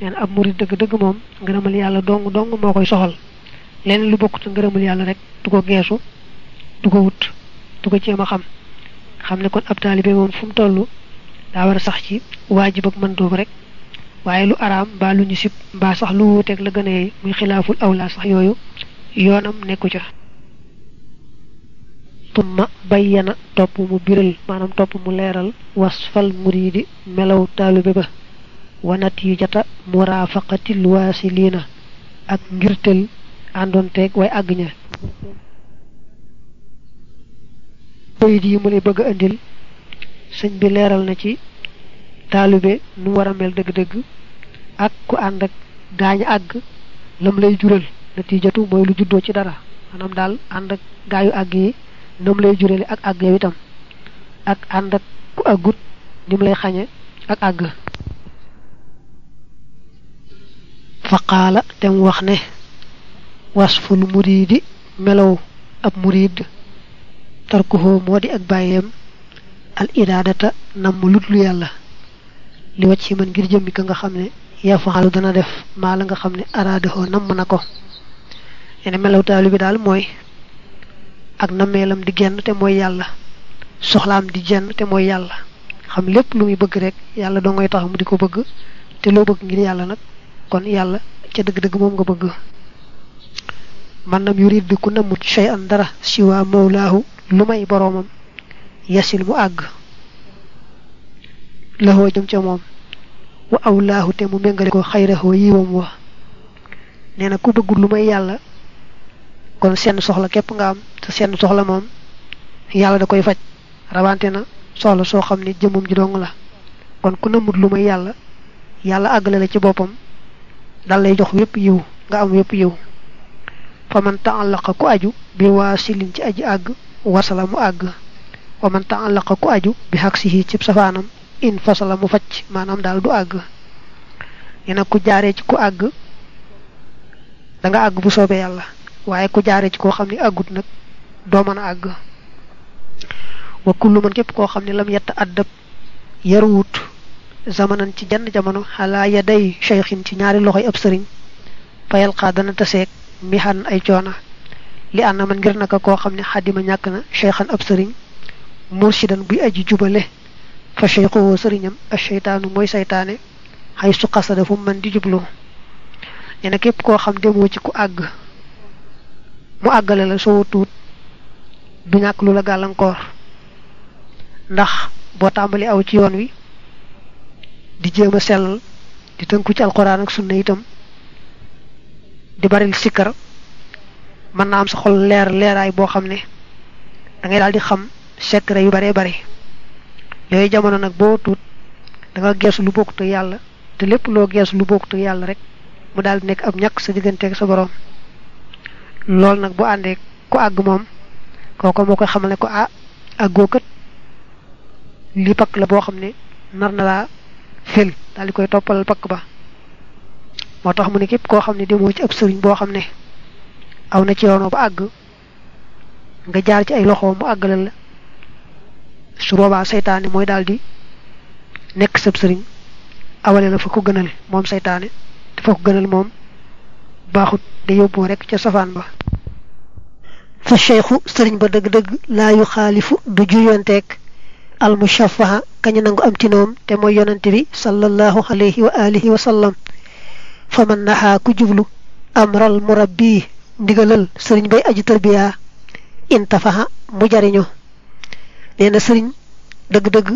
neen ab murid dëgg dëgg moom ngërëmal yàlla dong dong moo koy soxal. Leneen lu bokkut ngërëmal yàlla rek du ko geesu du ko wut du ko jéem a xam. Xam ne kon ab taalibe moom fu mu toll daa war a sax ci waajib ak mandóob rek. Waaye lu araam mbaa lu ñu sib mbaa sax lu wuuteeg la gën a yey muy xilaaful awlaa sax yooyu yoonam nekku ca. Tumma bayyana topp mu biral maanaam topp mu leeral wasfal muridi melaw taalibe ba wanat yu jata murafaqatil waasiliina ak ngirtel àndoonteeg way àgg ña yi mu lay bëgg a indil sëñ bi leeral na ci taalibe nu war a mel dëgg-dëgg ak ku ànd ak gaañ àgg lam lay jural. Natijatu mooy lu juddoo ci dara maanaam daal ànd ak gaayu àgg yi nam lay jurale ak àgg itam ak ak ku àggut ni mu lay xañe ak àgg faqaala te mu wax ne wasful muridi melaw ab murid tarkuhoo moo di ak al iraadata namm lutlu yàlla li wacc man ngir jëmmi ka nga xam ne yafaxalu dana def maa la nga xam ne araadahoo namm na ko. Ene melaw taali bi daal mooy ak nammeelam di genn te mooy yàlla soxlaam di jenn te mooy yàlla xam lépp lu muy bëgg rek yàlla doo ngay tax mu di ko bëgg te loo bëgg ngir yàlla nag kon yàlla ca dëgg-dëgg moom nga bëgg. Man nam yurid ku namut shay an dara siwa mawlaahu lu may boroomam yasil mu àgg. Laxoo jëm ca moom. Wa awlaahu te mu méngale ko xayraxoo yiwam wa. Nee na ku bëggul lu may yàlla kon seen soxla képp nga am te seen soxla moom yàlla da koy faj. Rawante na soxla soo xam ne jëmum ji dong la. Kon ku namut lu may yàlla yàlla ci boppam dal lay jox wépp yiw nga am wépp yiw. Fa man taallaqa ku aju bi waasilin ci aji àgg wasala mu àgg. Wa man taallaqa ku aju bi xaksihi cib safaanam in fasala mu facc maanaam daal du àgg. Yena ku jaaree ci ku àgg da nga àgg bu soobee yàlla. Waaye ku jaaree ci koo xam ne àggut nag doo mën a àgg. Wa kullu man képp koo xam ne lam yett addab yaruwut zamanan ci jann jamono xalaa ya day cheikhin ci ñaari loxoy ab sëriñ fayal xaa dana taseeg mixan ay coona. Li ànd man ngir naka koo xam ne xadima ñàkk na cheikhan ab sëriñ murshidan buy aji jubale. Fa cheikhuwoo sëriñam a cheytaanu mooy saytaane xay su xasada fu man di jublu. Nee na képp koo xam demoo ci ku àgg mu àggale la soo tuut du ñàkk lu la gàllankoor. Ndax boo tàmbali aw ci yoon wi di jéem a sellal di tënku ci alxuraan ak sunna itam di baril sikkar mën na am sa xol leer leeraay boo xam ne da ngay daal di xam secret yu baree bari yooyu jamono nag boo tuut da nga geesu lu bokkut ak yàlla te lépp loo geesu lu bokkut ak yàlla rek mu daal di nekk ab ñàkk sa digganteeg sa borom loolu nag bu àndee ku àgg moom kooko moo koy xamal ko ah àggoo kat li pakk la boo xam ne nar na laa fil daal di koy toppalal pakk ba. Moo tax mu ne képp koo xam ne ci ab sëriñ boo xam ne na ci yoonoo ba àgg nga jaar ci ay loxo mu àggalal la. Su boobaa seytaane mooy daal di nekk sab sëriñ awale la fa ko gënal moom seytaane te fa ko gënal rek ba. Fa ba du al mushafaha kañu nangu am tinoom te mooy yonante bi sallallahu alayhi wa alihi wa sallam. Fa man naxaa ku jublu amral murabbi ndigalal sëriñ bay aji tarbiya intafaha mu jariñu. Nee na sëriñ dëgg-dëgg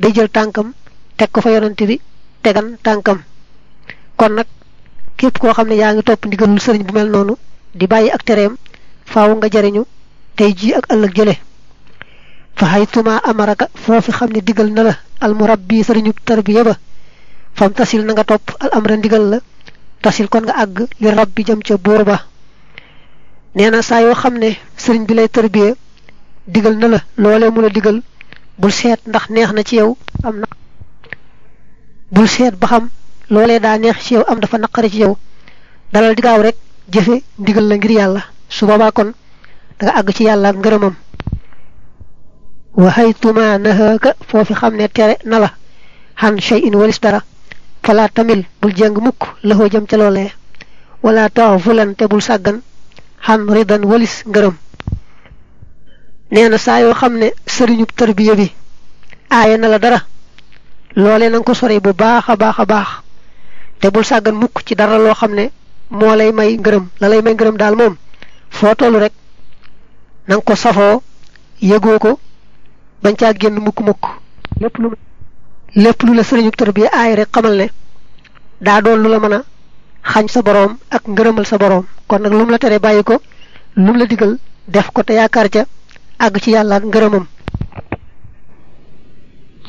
day jël tànkam teg ko fa yonante bi tegan tànkam. Kon nag képp koo xam ne yaa ngi topp ndigalul sëriñ bu mel noonu di bàyyi ak tereem faaw nga jariñu tey ak ëllëg jële fa xaytuma amaraka foofi xam ne digal na la al murabbi sëriñu tarbiya ba fam tasil na nga topp al amra ndigal la tasil kon nga àgg li rabbi jëm ca buur ba nee na saa yoo xam ne sëriñ bi lay tarbiya digal na la loolee mu la digal bul seet ndax neex na ci yow. am na. bul seet ba xam. loolee daa neex ci yow. am dafa naqari ci yow. dalal di gaaw rek. jëfe. ndigal la ngir yàlla. su boobaa kon da nga àgg ci yàlla ak ngërëmam wa haytuma nahaaka foofi xam ne tere na la xan shay in walis dara fala tamil bul jeng mukk laxoo jëm ca loolee wala tax fulan te bul sàggan xan ridan walis ngërëm nee na saa yoo xam ne sëriñub tarbiya bi aaye na la dara loolee na ko sore bu baax a baax a baax te bul sàggan mukk ci dara loo xam ne moo lay may ngërëm la lay may ngërëm daal moom foo tollu rek na ko safoo yëgoo ko bañ ca genn mukk mukk lepp lu lepp lu la sëriñu tarbiya ay rek xamal ne daa doon lu la mën a xañ sa borom ak ngërëmal sa borom kon nag lum la tere bàyyi lum la digal def ko te yaakaar ca àgg ci yàlla ak ngërëmam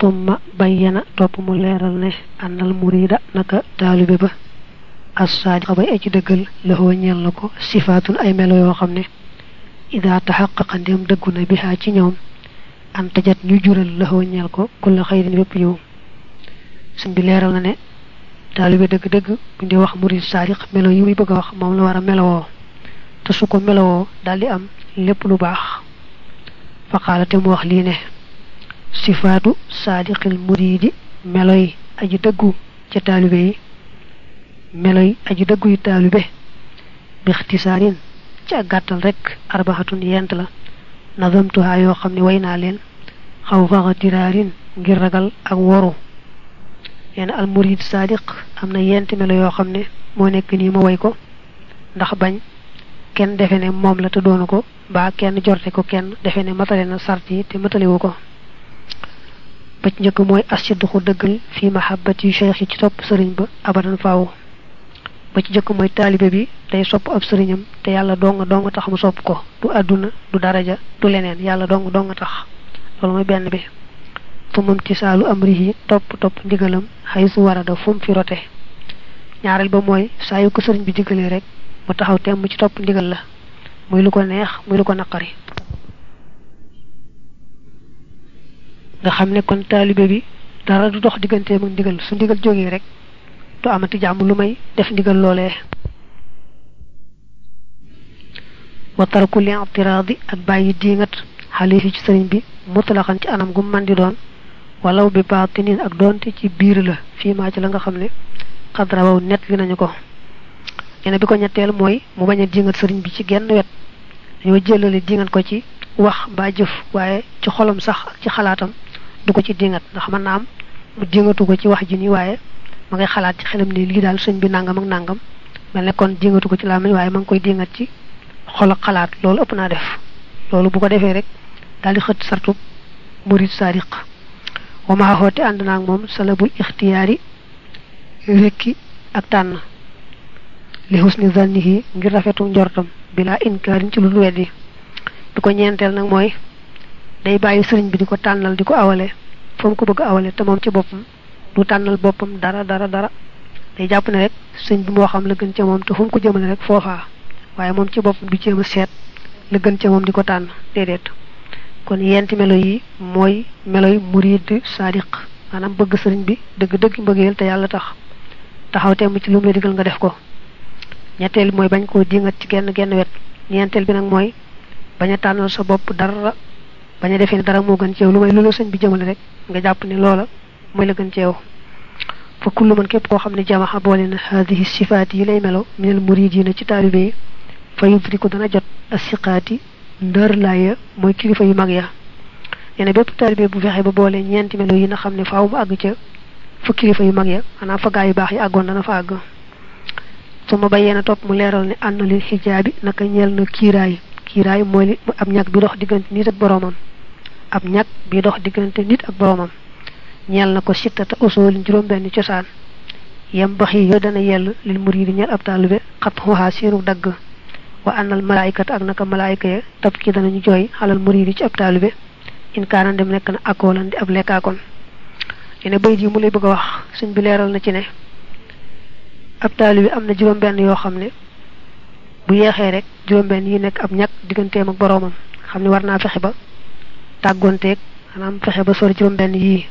ثم بين توب مو ليرال نه ان المريد نكا طالب با الصادق باي أجي دغل له ñel nako sifatul ay melo yo xamne اذا تحقق ndem degguna biha ci ñoom an tajat ñu jural laxoo ñeel ko kulla xayrin bépp yow suñ bi leeral na ne taalibe dëgg-dëgg buñ di wax murid saadiq melo yi muy bëgg wax moom la war a melowoo. Te su ko daldi am lépp lu baax. Faqaala te mu wax lii ne sifaatu saadiqil muridi meloy aji dëggu ca taalibe yi meloy aji dëggu yi taalibe bi ixtisaarin ci ak gàttal rek arbaxatun yent la nazamtuha yoo xam ne way naa leen xaw faxa tiraarin ngir ragal ak woru yenn al murid saadiq am na yenti melo yoo xam ne moo nekk nii ma way ko ndax bañ kenn defe ne moom la te doonu ko mbaa kenn jorte ko kenn defe ne matale na sart yi te matalewu ko ba ci njëkk mooy asidduxu dëggal fi mahabbati cheikh yi ci topp sëriñ ba abadan faaw ba ci njëkk mooy taalibe bi day sopp ab sëriñam te yàlla dong dong tax mu sopp ko. Du àdduna du daraja du leneen yàlla dong dong tax. Loolu mooy benn bi. Fu mum ci saalu amrihi topp topp ndigalam xay su warada fu mu fi rote. Ñaareel ba mooy saa yu ko sëriñ bi digalee rek mu taxaw temm ci topp ndigal la. Muy lu ko neex muy lu ko naqari. Nga xam ne kon taalibe bi dara du dox digganteem ak ndigal. Su ndigal jógee rek du amati jàmm lu may def ndigal loolee. Wa tarku li i'tiraadi ak bàyyi diingat xalifi ci sëriñ bi mutlaxan ci anam gu man di doon. Walaw bi baatinin ak doonte ci biir la fii maa ci la nga xam ne xadrawaw net li nañu ko. Ñene bi ko ñetteel mooy mu bañ a diingat sëriñ bi ci genn wet. Dañoo jëlale diingat ko ci wax mbaa jëf waaye ci xolam sax ak ci xalaatam du ci dingat ndax mën naa am mu dingatu ko ci wax ji nii waaye ma ngay xalaat ci xelam ne lii daal sëñ bi nangam ak nangam. mel ne kon dingatu ko ci làmmiñ waaye ma ngi koy dingat ci xol ak xalaat loolu ëpp naa def. loolu bu ko defee rek daal di xët murid sadiq wa maa xoote ànd naa ak moom salabul ixtiyaari wekki ak tànn. li husni zannihi ngir rafetu njortam bila inkaarin ci lu weddi. bi ko day bàyyi sëriñ bi di ko tànnal di ko awale fa mu ko bëgg awale te moom ci du tànnal boppam dara dara dara. Day jàpp ne rek sëñ bi moo xam la gën ca moom te fu mu ko jëmale rek foofaa waaye moom ci boppam du jéem a seet la gën ca moom di ko tànn. Déedéet. Kon yenti melo yi mooy meloy murid sadiq maanaam bëgg sëriñ bi dëgg-dëgg mbëggeel te yàlla tax. Taxaw temm ci lu mu digal nga def ko. Ñetteel mooy bañ koo dingat ci genn genn wet. Ñeenteel bi nag mooy bañ a tànnal sa bopp dara. Bañ a defee dara moo gën ci yow lu may lu la sëñ bi jëmale rek nga jàpp ne loola mooy la gën ci yow fa kullu man képp koo xam ne jamaxa boole na haadihi sifaat yi lay melo minal muridina ci taalibe yi fa yudriku dana jot asiqaati ndër laaya mooy kilifa yu mag ya nee na bépp taalibe bu fexe ba boole ñeenti melo yi na xam ne faaw mu àgg ca fa kilifa yu mag ya maanaam fa gaa yu baax yi àggoon dana fa àgg su ma bayyee na topp mu leeral ne ànd na li xijaabi naka ñeel na kiiraay mooy li ab ñag bi dox diggante nit ak boroomam ab ñag bi dox diggante nit ak boroomam ñeel na ko sittata usoolin juróom benn cosaan. Yem bax yi yoo dana yell lil muridi ñeel ab taalibe xat dagg. Wa ànnal malaayikat ak naka malaayika ya tab ki danañu jooy xalal ci ab in kaana dem nekk na akoolan di ab lekkaakoon. Yene bayit yi mu lay bëgg wax suñ bi leeral na ci ne ab taalibe am juróom benn yoo xam bu yeexee rek juróom-benn yi nekk ab ñàkk digganteem ak boroomam xam ne war ba fexe ba sori juróom-benn yii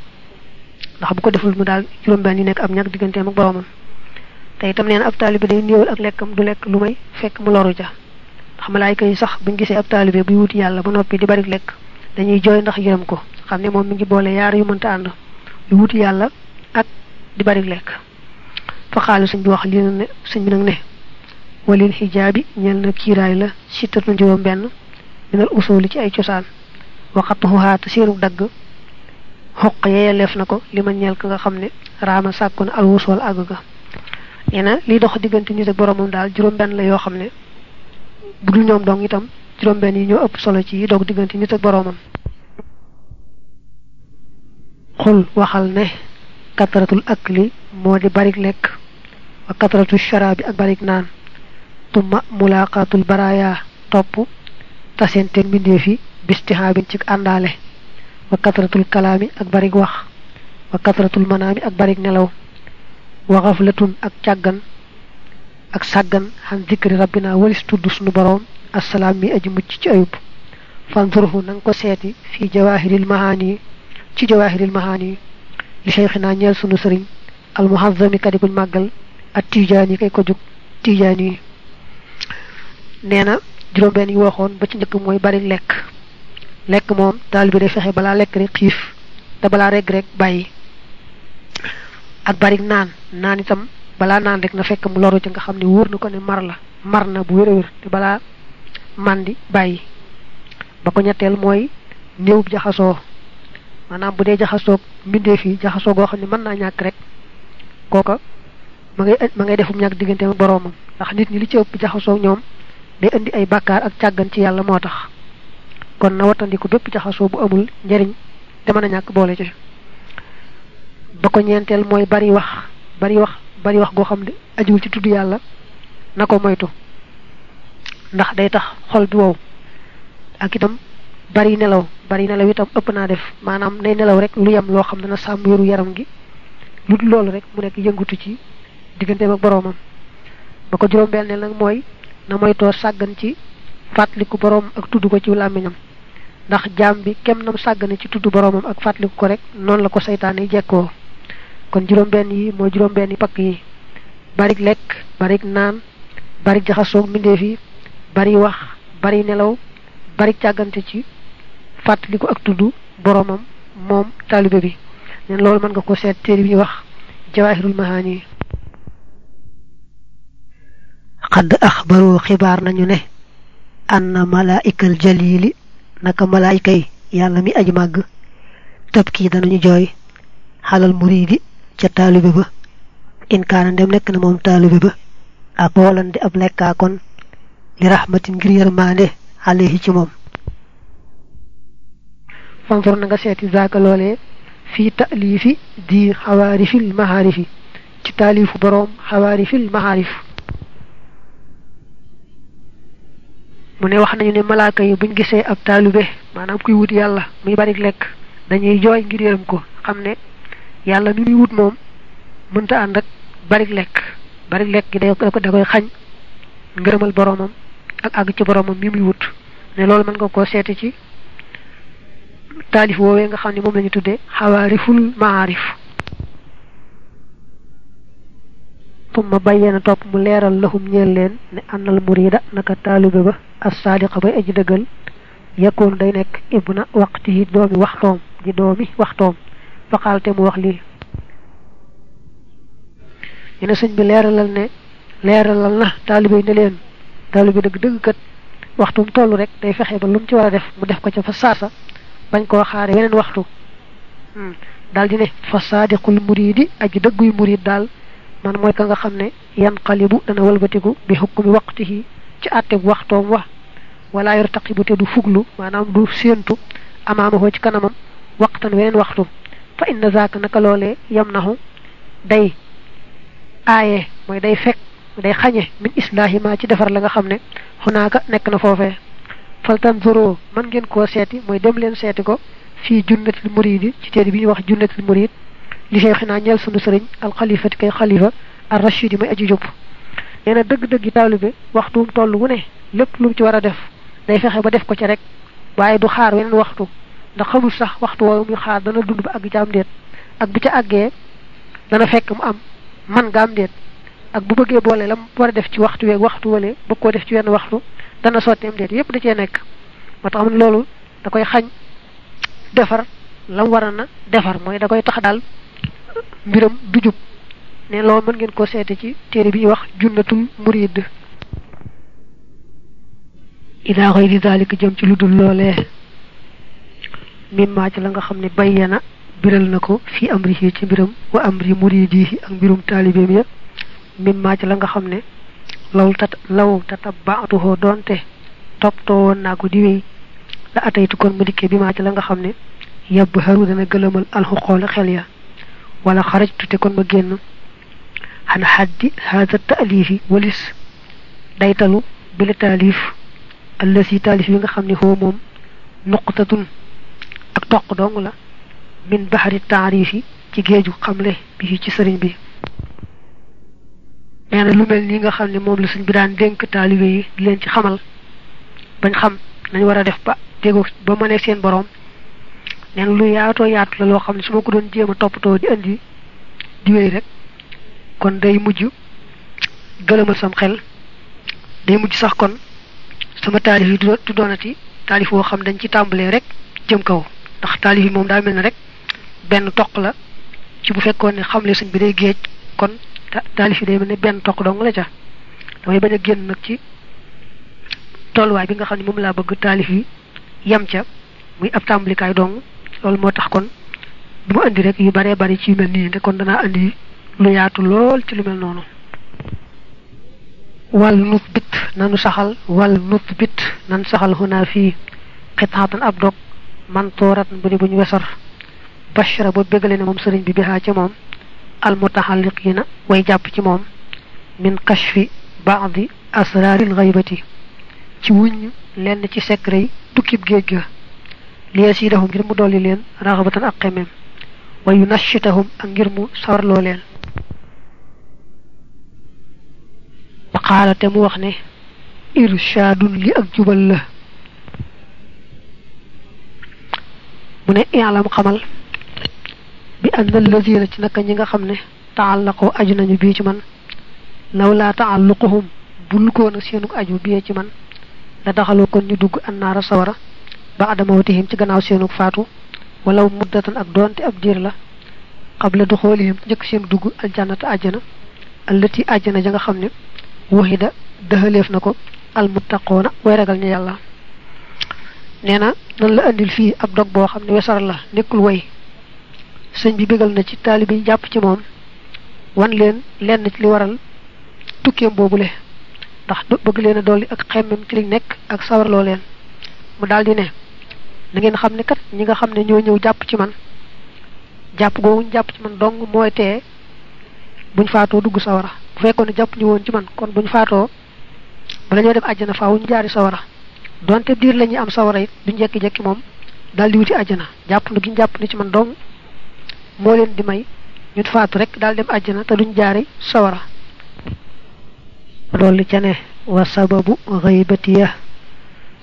ndax bu ko deful mu daal juróom-benn yi nekk ab ñàkk digganteem ak boroomam. Te itam nee na ab taalibe day néewal ak lekkam du lekk lu may fekk mu loru ja ndax malaayka yi sax buñ gisee ab taalibe buy wuti yàlla ba noppi di bari lekk dañuy jooy ndax yërëm ko xam ne moom mi ngi boole yaar yu mënta ànd di wuti yàlla ak di bari lekk. Fa xaalu suñ bi wax li ne suñ bi nag ne walil xijaabi ñel na kiiraay la sittatu juróom benn minal usuli ci ay cosaan waxatuxuhaa te seenu dagg xoq yeyeleef na ko li ma ñeel ka nga xam ne raama sàkku na al wusool àgg ga nee na liy dox diggante nit ak boromam daal juróom benn la yoo xam ne bu dul ñoom dong itam juróom benn yi ñoo ëpp solo ci yi doog diggante nit ak boromam xul waxal ne katratul akli moo di barik lekk wa katratul sharaabi ak barik naan tumma mulaqatul baraya topp tasenteen mbindeef yi bistihaabin ci àndaale wa katratul kalaami ak barik wax wa katratul manaami ak barik nelaw wa xaflatun ak càggan ak sàggan xan zikri rabbina walis tudd sunu boroom assalaam mi aji mucc ci ayub fanzurhu na nga ko seeti fii jawahiril mahaani ci jawahiril mahaani li cheikhina ñeel sunu sëriñ al muhazzami kadi kuñ màggal ak tijaan yi kay ko jug tijaan yi nee na juróom-benn yi waxoon ba ci njëkk mooy bari lekk lekk moom daal bi day fexe balaa lekk rek xiif te balaa reg rek bàyyi. ak bari naan naan itam balaa naan rek na fekk mu loru ci nga xam ne wóor na ko ne mar la mar na bu te balaa mandi bàyyi. ba ko ñetteel mooy néewub jaxasoo. maanaam bu dee jaxasoo mbindeef yi jaxasoo goo xam ne mën naa ñàkk rek kooka ma ngay ma ngay defum ñàkk diggante ak boroomam. ndax nit ñi li ci ëpp jaxasoo ñoom day indi ay bàkkaar ak càggan ci yàlla moo tax kon na wattandiku bépp jaxasoo bu amul njariñ te mën a ñàkk boole ci ba ko ñeenteel mooy bari wax bari wax bari wax goo xam ne ajuwul ci tudd yàlla na ko moytu. Ndax day tax xol bi wow. Ak itam bari nelaw bari nelaw itam ëpp naa def. Maanaam nay nelaw rek lu yem loo xam ne na sàmm yoru yaram gi. Lu loolu rek mu nekk yëngutu ci digganteem ak boroomam. Ba ko juróom-benneel nag mooy na moytoo sàggan ci fàttaliku boroom ak tudd ko ci làmmiñam ndax jaam bi kem nam sàggane ci tudd boroomam ak fàttaliku ko rek noonu la ko saytaane jekkoo. Kon juróom-benn yi mooy juróom-benn yi pakk yi. Barik lekk barik naan barik jaxasoog mbindeef yi bari wax bari nelaw bari càggante ci fàttaliku ak tudd boroomam moom taalibe bi. Nen loolu mën nga ko seet téere bi wax jawahirul mahaani. Xadd axbaru xibaar nañu ne anna malaikal jalili naka malaayika yi yàlla mi aji màgg tëb kii danañu jooy xalal muriidi ca taalibe ba inkaana ndem nekk na moom taalibe ba ak woolande ab lekkaa kon li rahmatin ngir yërmaande alayhi ci moom fanfur na nga seeti zaaka loolee fii taalifi di xawaarifil mahaarifi ci taalifu boroom xawaarifil mahaarif mu ne wax nañu ne malaaka yi buñ gisee ab taalibe maanaam kuy wut yàlla muy bari lekk dañuy jooy ngir yërëm ko xam ne yàlla mi muy wut moom mënta ànd ak bari lekk. Bari lekk gi da koy xañ ngërëmal boroomam ak àgg ci boroomam mi muy wut. Ne loolu mën nga koo seeti ci taalif woowee nga xam ne moom la ñu tuddee xawaariful maarif tumma bayyana topp mu leeral lahum ñeel leen ne annal murida naka taalibe ba as saadiqa bay aji dëggal yakkoon day nekk ibna waqtihi doomi waxtoom di doomi waxtoom. Faqaalte mu wax lii. Ñu ne sëñ bi leeralal ne leeralal na taalibe yi ne leen taalibe dëgg dëgg kat waxtum toll rek day fexe ba lu mu ci war a def mu def ko ca fa saasa bañ koo xaare weneen waxtu. Daal di ne fa saadiqul muridi aji dëgguy murid daal man mooy ka nga xam ne yan xalibu dana walbatiku bi xukkumi waqtihi ci àtte bu waxtoom wa wala yartaqibu te du fuglu maanaam du séentu amaamahoo ci kanamam waqtan weneen waxtu fa inna zaaka naka loolee yam naxu day aaye mooy day fekk day xañe min islaahi ma ci defar la nga xam ne xunaaka nekk na foofee faltan zoro man ngeen koo seeti mooy dem leen seeti ko fii junnatil muridi ci téere bi wax junnatil murid li cheikhina ñeel sunu sëriñ alxalifati kay xalifa ar rachidi may aji jub nee na dëgg-dëgg yi taalibe waxtuum toll wu ne lépp lu mu ci war a def day fexe ba def ko ci rek waaye du xaar weneen waxtu ndax xamul sax waxtu woowu muy xaar dana dund ba àgg ci am déet ak bu ca àggee dana fekk mu am man nga am déet ak bu bëggee boole la mu war a def ci waxtu weeg waxtu wale bëgg koo def ci wenn waxtu dana sotteem déet yépp da cee nekk moo tax am loolu da koy xañ defar la mu war a na defar mooy da koy tax daal mbiram du jub. Ne loolu mën ngeen ko seete ci téere bi wax junnatul murid ila xayri dalika jëm ci ludul loolee mimma ci la nga xam ne bayyana biral na ko fi amrihi ci mbiram wa amri muridihi ak mbirum taalibeem ya. Mimma ci la nga xam ne law tat law tatabaatuhoo doonte topptoo woon naa ko di wéy. La ataytu kon ma dikkee bi maa la nga xam ne yebb xaru dana gëlëmal alxuqoole xel ya. ولا خرجت تكون مجن عن حد هذا التأليف ولس دايتلو بلا تأليف الذي تأليف من خمني هو موم نقطة تقطق دونغلا من بحر التعريف كي جيجو قمله بيه تسرين بيه neena lu mel ni nga xamni mom la suñu biraan denk talibé yi di leen ci xamal bañ xam nañ wara def ba tégo ba mané seen borom na lu yaatoo yaatu la loo xam ne su ma ko doon jéem a di indi di wéy rek kon day mujj gëlëmal sam xel day mujj sax kon sama taalif yi du doonati taalif woo xam dañ ci tàmbalee rek jëm kaw. Ndax taalif yi moom daa mel ne rek benn toq la ci bu fekkoon ne xamle suñ bi day géej kon taalif yi day mel ne benn toq dong la ca. Damay bañ a génn nag ci tolluwaay bi nga xam ne moom laa bëgg taalif yi yem ca muy ab dong loolu moo tax kon du ma indi rek yu baree bari ci yu mel nii kon danaa indi lu yaatu lool ci lu mel noonu wal nut bit nanu saxal wal nut bit nan saxal xunaa fii xitaatan ab dog man toorat bu di buñ wesar bashara ba bégale ne moom sëriñ bi bihaa ca moom al mutaxalliqiina way jàpp ci moom min kashfi baadi asraaril xaybati ci wuñ lenn ci secret yi tukkib ليزيدهم غير مدللين رغبة أقيمهم وينشطهم أن غير مصار لولين وقال تموخني إرشاد لأجوب الله من إعلام قمل بأن الذين تنكا نيغا خمني تعلقوا أجنا نبيج من لو لا تعلقهم بلقون سينك أجو بيج من لدخلوا كن يدوك النار سورة ba adamawtihim ci gannaaw seenu faatu walaw muddatan ak doonte ab diir la qabla duxoolihim njëkk seen dugg aljannata àjjana allati àjjana ja nga xam ne waxida dëxaleef na ko almuttaqoona way ragal ñu yàlla nee na nan la andil fii ab dog boo xam ne wesar la nekkul way sëñ bi bégal na ci taalibe yi jàpp ci moom wan leen lenn ci li waral tukkeem boobule ndax bëgg leen a dolli ak xemmem ci liñ nekk ak sawarloo leen mu daal di ne na ngeen xam ne kat ñi nga xam ne ñoo ñëw jàpp ci man jàpp googu jàpp ci man dong mooy tee buñ faatoo dugg sawara. Bu fekkoon ne jàpp ñu woon ci man kon buñ faatoo bala ñoo dem àjjana faaw ñu jaari sawara. Donte diir la ñuy am sawara it duñ jekki-jekki moom daal di wuti àjjana. Jàpp na giñ jàpp ne ci man dong moo leen di may ñu faatu rek daal dem àjjana te duñ jaari sawara. Dolli ca ne wa sababu xaybatiya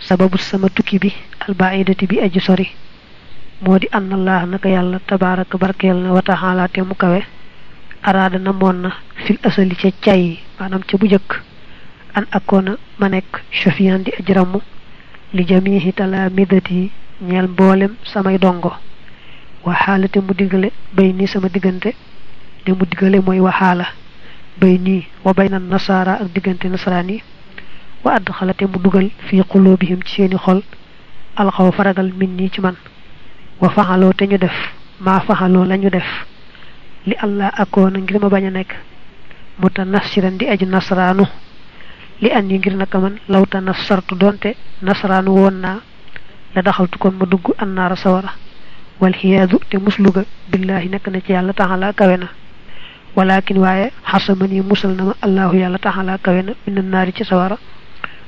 sababu sama tukki bi albaidati bi aji sori. Moo di ann allah naka yàlla tabaraka barkeel na wa taxaala te mu kawe. Araada na moon na fil asali ca cay maanaam ca bu an akoona ma nekk chafiyan di aji ramm li jamihi talamidati ñeel mboolem samay dongo. Waxaala te mu digale bay nii sama diggante. Te mu digale mooy waxaala bay nii wa bayna nasaara ak diggante nasaraan yi wa add xalate mu dugal fii xulóobihim ci seeni xol alxaw faragal min nii ci man wa faxaloo te ñu def maa faxaloo la ñu def li allah akoona ngir ma bañ a nekk muta nafsiran di aji nasraanu li an yi ngir naka man lawta nasartu doonte nasraanu woon naa la daxaltu kon ma dugg annaara sawara wal xiyaadu te musluga billahi nekk na ci yàlla taxalaa kawe na walakin waaye xasamani musal na ma allahu yàlla taxalaa kawe na min naari ci sawara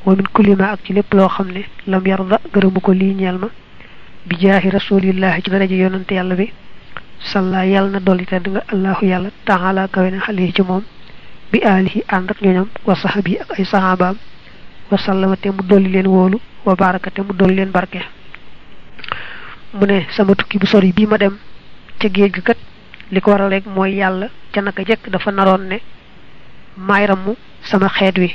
wa min kulli ma ak ci lépp loo xam ne lam yarda gërëmu ko lii ñeel ma. Bi jaahi rasulillahi ci daraja yonante bi. Salla yàlla na dolli tedd nga allahu yàlla taxalaa kawe na xale ci moom. Bi aalihi ànd ak wa saxabi ak ay saxaabaam wa te mu dolli leen wóolu wa baraka te mu leen barke. Mu ne sama tukki bu sori ma dem ca géej gi kat li ko waral rek mooy yàlla ca naka jekk dafa ramu sama xeet wi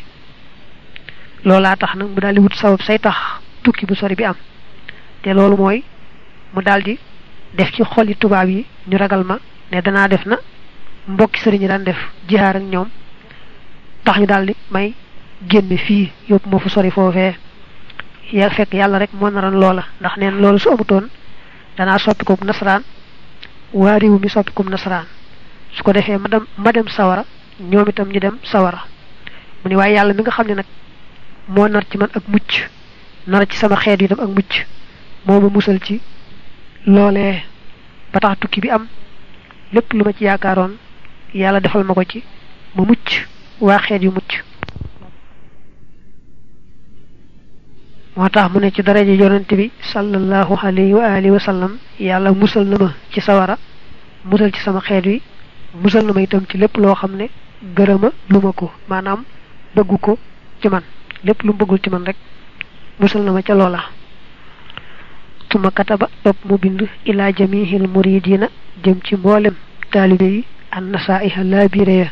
loolaa tax nag mu daal di wut sabab say tax tukki bu sori bi am. Te loolu mooy mu daal di def ci xoli tubaab yi ñu ragal ma ne danaa def na mbokki sëriñ daan def jihaar ak ñoom tax ñu daldi may génn fii yóbbu ma fu sori foofee. Ya fekk yàlla rek moo naran loola ndax neen loolu su amutoon danaa soppikook nasaraan waa réew mi soppikum nasaraan. Ko defee ma dem ma dem sawara ñoom itam ñu dem sawara. Mu ne waaye yàlla mi nga xam ne moo nar ci man ak mucc nar ci sama xeet itam ak mucc moo ma musal ci loolee ba tax tukki bi am lépp lu ma ci yaakaaroon yàlla defal ma ko ci ma mucc waa xeet yu mucc moo tax mu ne ci daraja yonente bi sallallahu alayhi wa alihi wa sallam yàlla musal na ma ci sawara musal ci sama xeet wi musal na ma itam ci lépp loo xam ne gërëma lu ma ko maanaam bëggu ko ci man lépp lu bëggul ci man rek musal na ma ca loola tuma kataba topp mu bind ila jamihil muridina jëm ci mboolem taalibe yi an nasaiha laa biire ya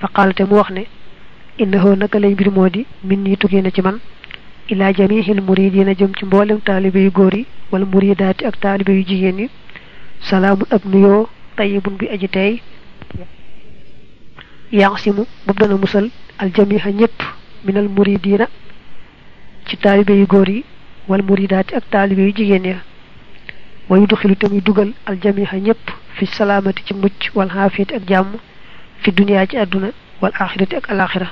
fa xaalte mu wax ne innahu naka lay mbir moo min nii tukkee na ci man ila jamihil muridina jëm ci mboolem taalibe yu góor yi wala ak taalibe yu jigéen yi salaamun ab nuyoo tayibun bi aji teey yaasimu boobu dana musal aljamiha ñëpp minal muridina ci taalibe yu góor yi wal muridaati ak taalibe yu jigéen ya wa yudxilu te muy dugal aljamiha ñëpp fi salaamati ci mucc wal xaafiyati ak jàmm fi duniyaa ci àdduna wal axirati ak alaxira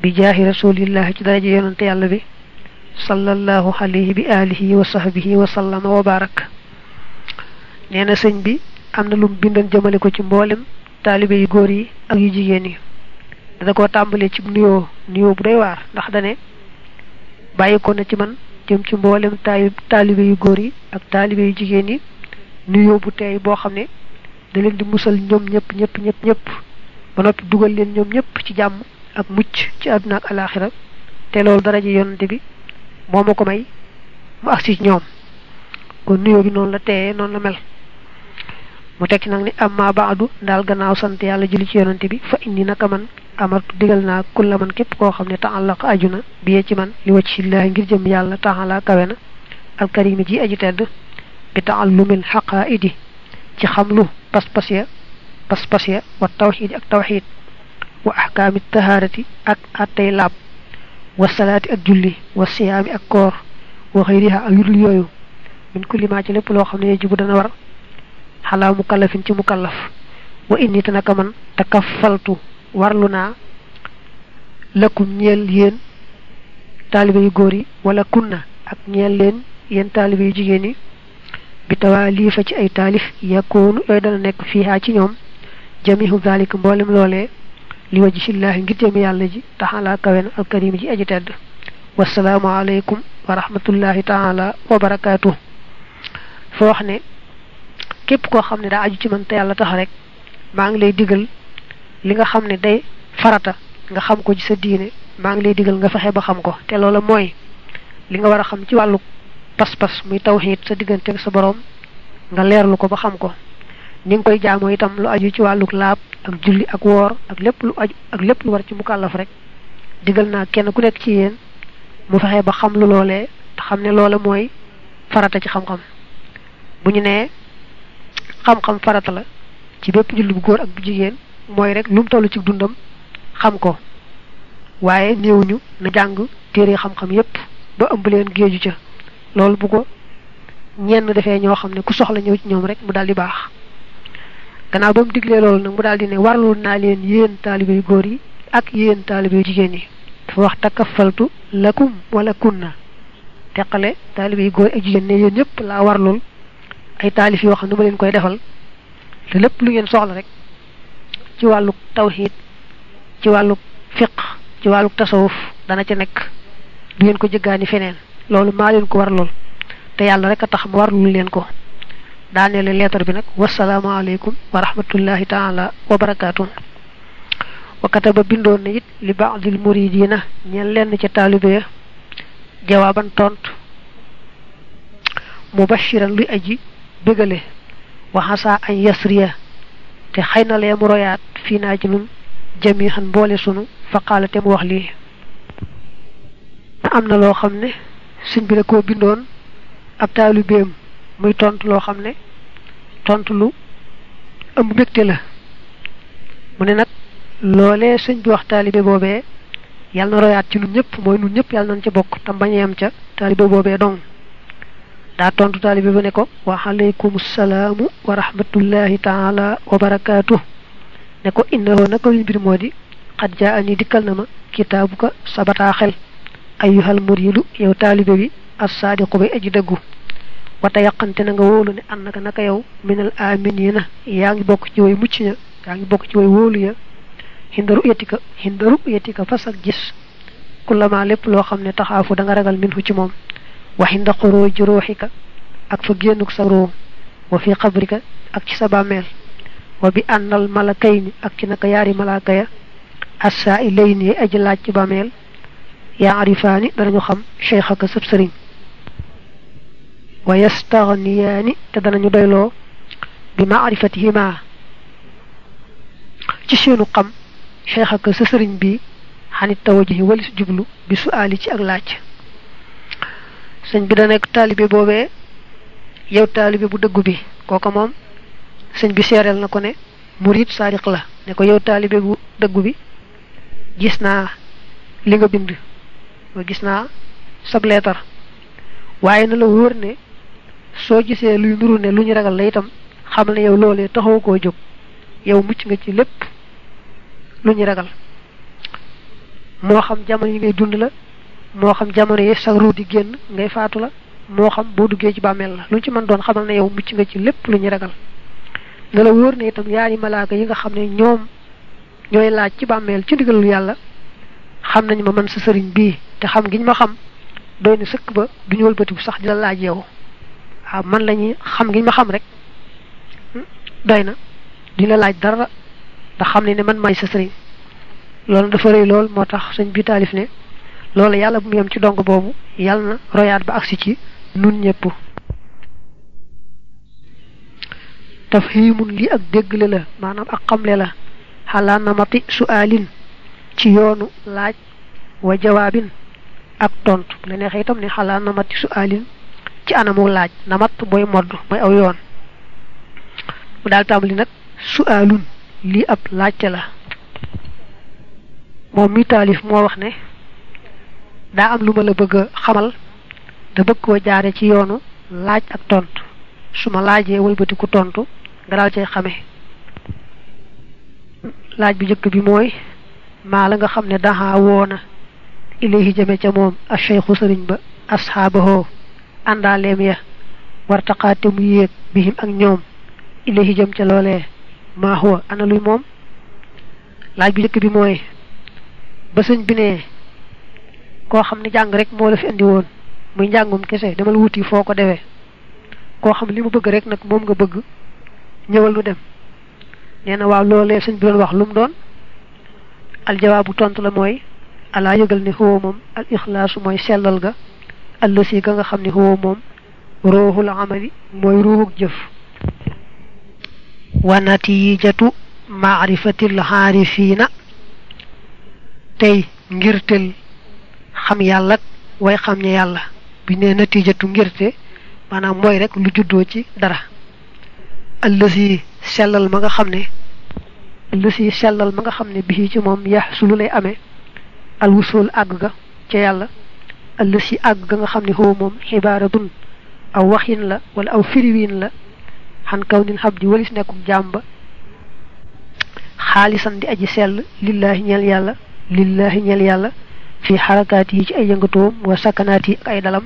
bi jaahi rasulillahi ci daraja yonante yàlla bi sallallahu alayhi bi alihi wa sahbihi wa sallama wa barak nee na sëñ bi am na lum bindan jëmale ko ci mboolem taalibe yu góor yi ak yu jigéen yi da ko tambale ci nuyo nuyo bu day war ndax dane bayiko na ci man jëm ci mbollem tayu talibé yu goor yi ak talibé yu jigéen yi nuyo bu tay bo xamné da leen di musal ñom ñep ñep ñep ñep ba nopi duggal leen ñom ñep ci jamm ak mucc ci aduna ak alakhirah té lool dara ji yonent bi momako may mu ak ci ñom kon nuyo bi non la téyé non la mel mu tekki nag ni amma baadu daal gannaaw sant yàlla julli ci yonante bi fa indi naka man amartu digal naa kulla man képp koo xam ne taallaq aju na biyee ci man li wacc sillaahi ngir jëm yàlla taala kawe na. Alkarimi ji aji tedd bi taallumil xaqaaidi ci xamlu pas-pas ya pas-pas ya wa tawxiid ak tawxiid wa ahkaami tahaarati ak attay laab wa salaati ak julli wa siyaami ak koor wa xëyriha ak yooyu. Min kulli maa ci lépp loo xam ne yajibu dana war xalaa mukallafin ci mukallaf wa inni te naka man takafaltu warlu naa lakum ñeel yéen taalibe yu góor yi wala kunna ak ñeel leen yéen taalibe yu jigéen yi bi tawaa lii fa ci ay taalif yakoonu yooyu dana nekk fiihaa ci ñoom jamihu zalika mboolem loolee li waji sillaahi ngir jëmi yàlla ji taxalaa kawen alkarim ji aji tedd wasalaamu aleykum wa rahmatullahi taala wa barakaatu fa wax képp koo xam ne daa aju ci man te yàlla tax rek maa ngi lay digal li nga xam day farata nga xam ko ci sa diine maa ngi lay digal nga fexe ba xam ko. Te loola mooy li nga war a xam ci wàllu pas-pas muy tawxiid sa diggante ak sa borom nga leerlu ko ba xam ko. Ni nga koy jaamoo itam lu aju ci wàllu laab ak julli ak woor ak lépp lu aju ak lépp lu war ci mukallaf rek digal naa kenn ku nekk ci yéen mu fexe ba xam lu loolee te xam ne loola mooy farata ci xam-xam. Bu ñu xam-xam farata la ci bépp julli bu góor ak bu jigéen mooy rek lu mu toll ci dundam xam ko. Waaye néewuñu na jàng téere xam-xam yépp ba ëmb leen géeju ca. Loolu bu ko ñenn defee ñoo xam ne ku soxla ñëw ci ñoom rek mu daal baax. Gannaaw ba mu diglee loolu nag mu daal di ne warlul naa leen yéen yu góor yi ak yéen taalibe yu jigéen yi. Dafa wax lakum wala kunna teqale taalibe yu góor ak jigéen ne yéen ñëpp laa warlul ay taalif yoo xam ne ma leen koy defal te lépp lu ngeen soxla rek ci wàllu tawxiid ci wàllu fiq ci wàllu tasawuf dana ca nekk du ngeen ko jëggaani feneen loolu maa leen ko warlul te yàlla rek a tax ma warlul leen ko daaneele leetar bi nag wasalaamaaleykum wa rahmatullahi taala wa barakaatu wa kataba bindoon na it li baadil muridina ñeen lenn ca taalibe ya jawaaban tont mubashiran luy aji bégale waxasaa añ yasriya te xëy na lee mu royaat fii naa ci nun jami xan boole sunu faqaala te mu wax lii am na loo xam ne sëñ bi da koo bindoon ab taalibeem muy tontu loo xam ne tontu lu ëmb mbégte la. mu ne nag loolee sëñ bi wax taalibe boobee yàlla na royaat ci nun ñëpp mooy nun ñëpp yàlla nañ ca bokk tam bañ a ca taalibe boobee dong. Daa tontu taalibe ba ne ko wa alaykum salaamu wa rahmatullahi taala wa barakaatu ne ko innahu naka luy mbir moo di xat jaa ani dikkal na ma kitaabuka sa bataaxel ayyuhal muridu yow taalibe bi as-saadiqu bay aji dëggu wata yaqante na nga wóolu ne an naka yow minal aminina yaa ngi bokk ci way mucc ña yaa ngi bokk ci way wóolu ya. Hindaru yetika hindaru yetika fas ak gis kullama lépp loo xam ne taxaafu da nga ragal minhu ci moom وحين خروج روحك أك فغينك سا وفي قبرك أك سي سبا مير وبأن الملكين أك نك ياري ملائكه السائلين اج لاج باميل. يعرفان دانو خم شيخك سب سرين. ويستغنيان تدانو ديلو بمعرفتهما. ci seenu xam cheikh ak sa sëriñ bi xani tawajihi wala jublu bi suali ci sëñ bi da nekk taalibe boobee yow taalibe bu dëggu bi kooka moom sëñ bi seereel na ko ne murid saadiq la ne ko yow taalibe bu dëggu bi gis naa li nga bind wa gis naa sab leetar waaye na la wóor ne soo gisee luy nuru ne lu ñu ragal la itam xamal ne yow loolee taxaw koo jóg yow mucc nga ci lépp lu ñu ragal moo xam jamono ngay dund la moo xam jamono yi sa ruu di génn ngay faatu la moo xam boo duggee ci bàmmeel la lu ci mën doon xamal ne yow mucc nga ci lépp lu ñu ragal. Na la wóor ne itam yaari malaaka yi nga xam ne ñoom ñooy laaj ci bàmmeel ci ndigalul yàlla xam nañ ma man sa sëriñ bii te xam giñ ma xam doy na sëkk ba duñu wëlbatiku sax di la laaj yow. Waaw man lañuy xam giñ ma xam rek doy na di la laaj dara ndax xam ne ne man may sa sëriñ. Loolu dafa rëy lool moo tax sëñ bi taalif ne loolu yàlla bu mu yem ci dong boobu yàlla na royaat ba agsi ci nun ñëpp tafhimun li ak déggle la maanaam ak xamle la. Xalaa namati suaalin ci yoonu laaj wa jawaabin ak tontu. La neexee itam ne xalaa namati suaalin ci anamu laaj. Namat booy modd mooy aw yoon. Mu daal tàmbali nag suaalun lii ab la. Moom mi taalif moo wax ne daa am lu ma la bëgg a xamal. Te bëgg koo jaare ci yoonu laaj ak tontu. Su ma laajee wëlbatiku tontu nga daal cay xame. Laaj bi njëkk bi mooy maa la nga xam ne daxa woona ilayhi jëme ca moom a cheikhu sëriñ ba asxaabahoo àndaaleem ya wartaqaate mu yéeg bihim ak ñoom ilayhi ca loolee. Maa huwa ana moom? Laaj bi njëkk bi mooy ba sëñ bi ne ko xamni jang rek mo la fi indi won muy jangum kesse demal wuti foko dewe ko xam li mu bëgg rek nak mom nga bëgg ñewal lu dem neena waaw lolé señ bi doon wax lu mu doon al jawabu tontu la moy ala yegal ni huwa mom al ikhlas moy selal ga allasi ga nga xamni huwa mom ruhul amali moy ruhuk jëf wa natijatu ma'rifati al harifina tay ngirtel xam yàlla way xam ñe yàlla. bi ne natijatu ngirte maanaam mooy rek lu juddoo ci dara. Allësi sellal ma nga xam ne allësi sellal ma nga xam ne bii ci moom yax su lu lay amee. Alwusul àgg ga ca yàlla. Allësi àgg ga nga xam ne xoo moom xibaaratun aw waxin la wala aw firiwin la. Xan kaw nin xab di walis nekkuk jàmba. Xaalisan di aji sell lillahi ñeel yàlla lillahi ñeel yàlla fi xarakaat yi ci ay yëngatoom wa sakanaat yi ak ay dalam